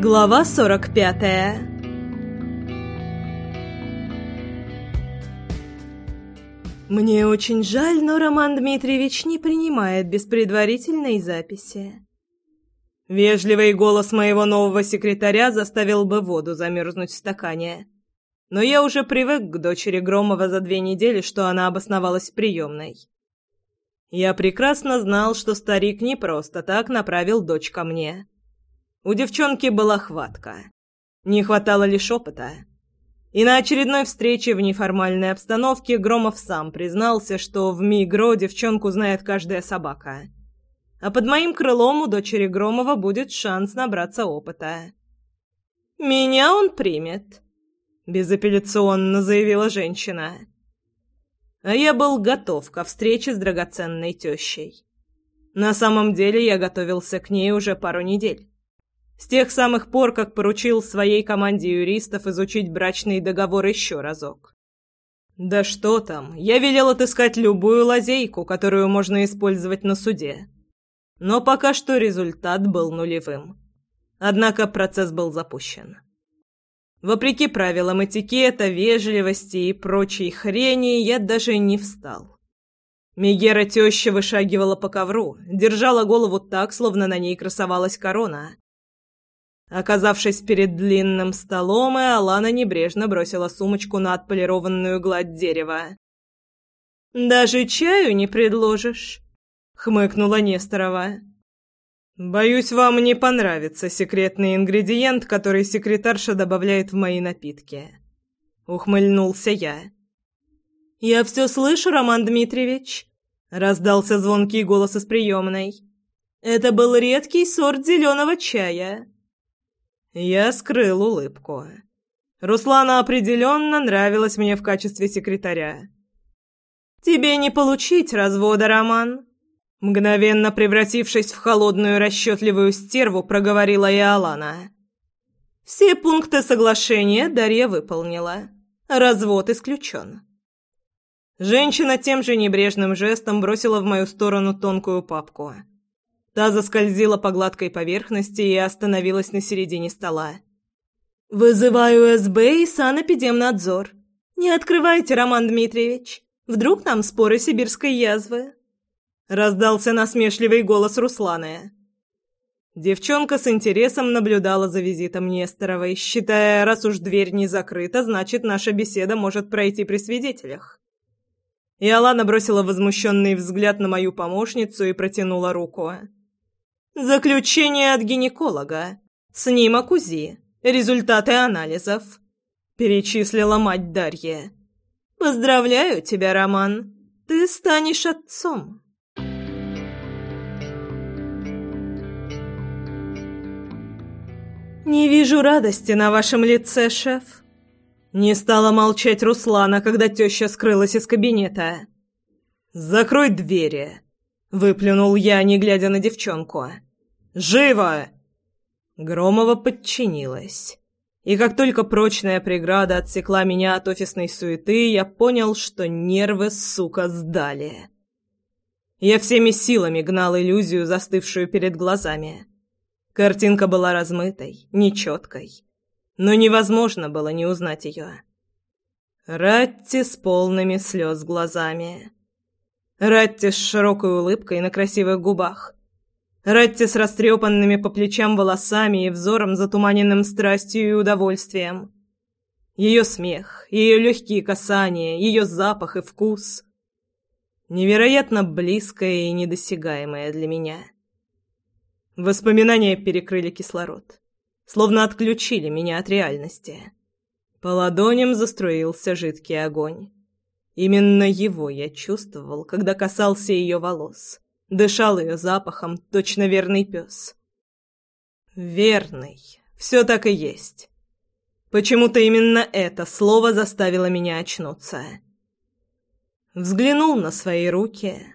Глава сорок пятая Мне очень жаль, но Роман Дмитриевич не принимает без предварительной записи. Вежливый голос моего нового секретаря заставил бы воду замерзнуть в стакане. Но я уже привык к дочери Громова за две недели, что она обосновалась в приемной. Я прекрасно знал, что старик не просто так направил дочь ко мне. У девчонки была хватка. Не хватало лишь опыта. И на очередной встрече в неформальной обстановке Громов сам признался, что в Мигро девчонку знает каждая собака. А под моим крылом у дочери Громова будет шанс набраться опыта. «Меня он примет», — безапелляционно заявила женщина. А я был готов ко встрече с драгоценной тещей. На самом деле я готовился к ней уже пару недель. С тех самых пор, как поручил своей команде юристов изучить брачный договор еще разок. Да что там, я велел отыскать любую лазейку, которую можно использовать на суде. Но пока что результат был нулевым. Однако процесс был запущен. Вопреки правилам этикета, вежливости и прочей хрени, я даже не встал. Мегера теща вышагивала по ковру, держала голову так, словно на ней красовалась корона. Оказавшись перед длинным столом, Алана небрежно бросила сумочку на отполированную гладь дерева. «Даже чаю не предложишь?» — хмыкнула Несторова. «Боюсь, вам не понравится секретный ингредиент, который секретарша добавляет в мои напитки», — ухмыльнулся я. «Я все слышу, Роман Дмитриевич», — раздался звонкий голос из приемной. «Это был редкий сорт зеленого чая». Я скрыл улыбку. Руслана определенно нравилась мне в качестве секретаря. «Тебе не получить развода, Роман», Мгновенно превратившись в холодную расчетливую стерву, проговорила и Алана. Все пункты соглашения Дарья выполнила. Развод исключен. Женщина тем же небрежным жестом бросила в мою сторону тонкую папку. Та заскользила по гладкой поверхности и остановилась на середине стола. «Вызываю СБ и санэпидемнадзор. Не открывайте, Роман Дмитриевич. Вдруг там споры сибирской язвы?» Раздался насмешливый голос Русланы. Девчонка с интересом наблюдала за визитом Несторовой, считая, раз уж дверь не закрыта, значит, наша беседа может пройти при свидетелях. И Алана бросила возмущенный взгляд на мою помощницу и протянула руку. «Заключение от гинеколога. Снимок УЗИ. Результаты анализов», — перечислила мать Дарья. «Поздравляю тебя, Роман. Ты станешь отцом». «Не вижу радости на вашем лице, шеф». Не стала молчать Руслана, когда теща скрылась из кабинета. «Закрой двери!» — выплюнул я, не глядя на девчонку. «Живо!» Громова подчинилась. И как только прочная преграда отсекла меня от офисной суеты, я понял, что нервы, сука, сдали. Я всеми силами гнал иллюзию, застывшую перед глазами. Картинка была размытой, нечеткой, но невозможно было не узнать ее. Ратти с полными слез глазами. Ратти с широкой улыбкой на красивых губах. Ратти с растрепанными по плечам волосами и взором, затуманенным страстью и удовольствием. Ее смех, ее легкие касания, ее запах и вкус. Невероятно близкое и недосягаемое для меня. Воспоминания перекрыли кислород. Словно отключили меня от реальности. По ладоням заструился жидкий огонь. Именно его я чувствовал, когда касался ее волос. Дышал ее запахом, точно верный пес. Верный. Все так и есть. Почему-то именно это слово заставило меня очнуться. Взглянул на свои руки.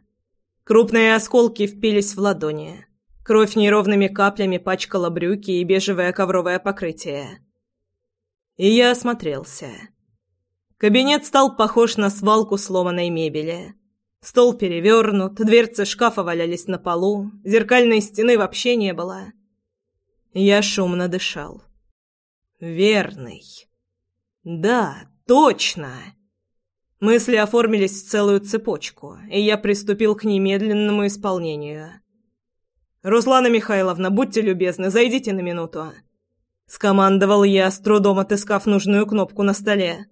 Крупные осколки впились в ладони. Кровь неровными каплями пачкала брюки и бежевое ковровое покрытие. И я осмотрелся. Кабинет стал похож на свалку сломанной мебели. Стол перевернут, дверцы шкафа валялись на полу, зеркальной стены вообще не было. Я шумно дышал. «Верный. Да, точно!» Мысли оформились в целую цепочку, и я приступил к немедленному исполнению. «Руслана Михайловна, будьте любезны, зайдите на минуту», — скомандовал я, с трудом отыскав нужную кнопку на столе.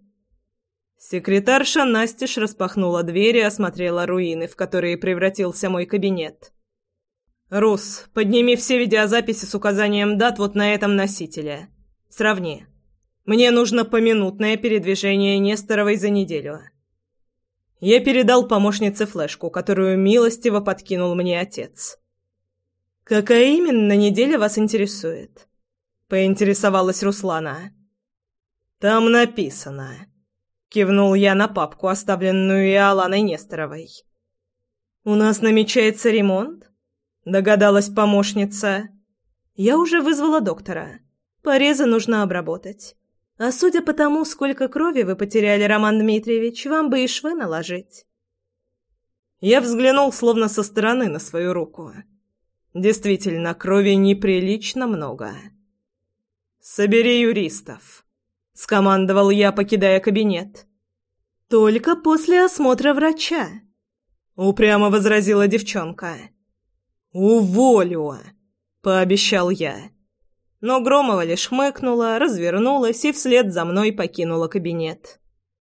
Секретарша Настеж распахнула дверь и осмотрела руины, в которые превратился мой кабинет. «Рус, подними все видеозаписи с указанием дат вот на этом носителе. Сравни. Мне нужно поминутное передвижение Несторовой за неделю». Я передал помощнице флешку, которую милостиво подкинул мне отец. «Какая именно неделя вас интересует?» — поинтересовалась Руслана. «Там написано», — кивнул я на папку, оставленную Иоланой Несторовой. «У нас намечается ремонт?» — догадалась помощница. «Я уже вызвала доктора. Порезы нужно обработать. А судя по тому, сколько крови вы потеряли, Роман Дмитриевич, вам бы и швы наложить. Я взглянул словно со стороны на свою руку. Действительно, крови неприлично много. «Собери юристов», — скомандовал я, покидая кабинет. «Только после осмотра врача», — упрямо возразила девчонка. «Уволю», — пообещал я. Но Громова лишь хмыкнула, развернулась и вслед за мной покинула кабинет.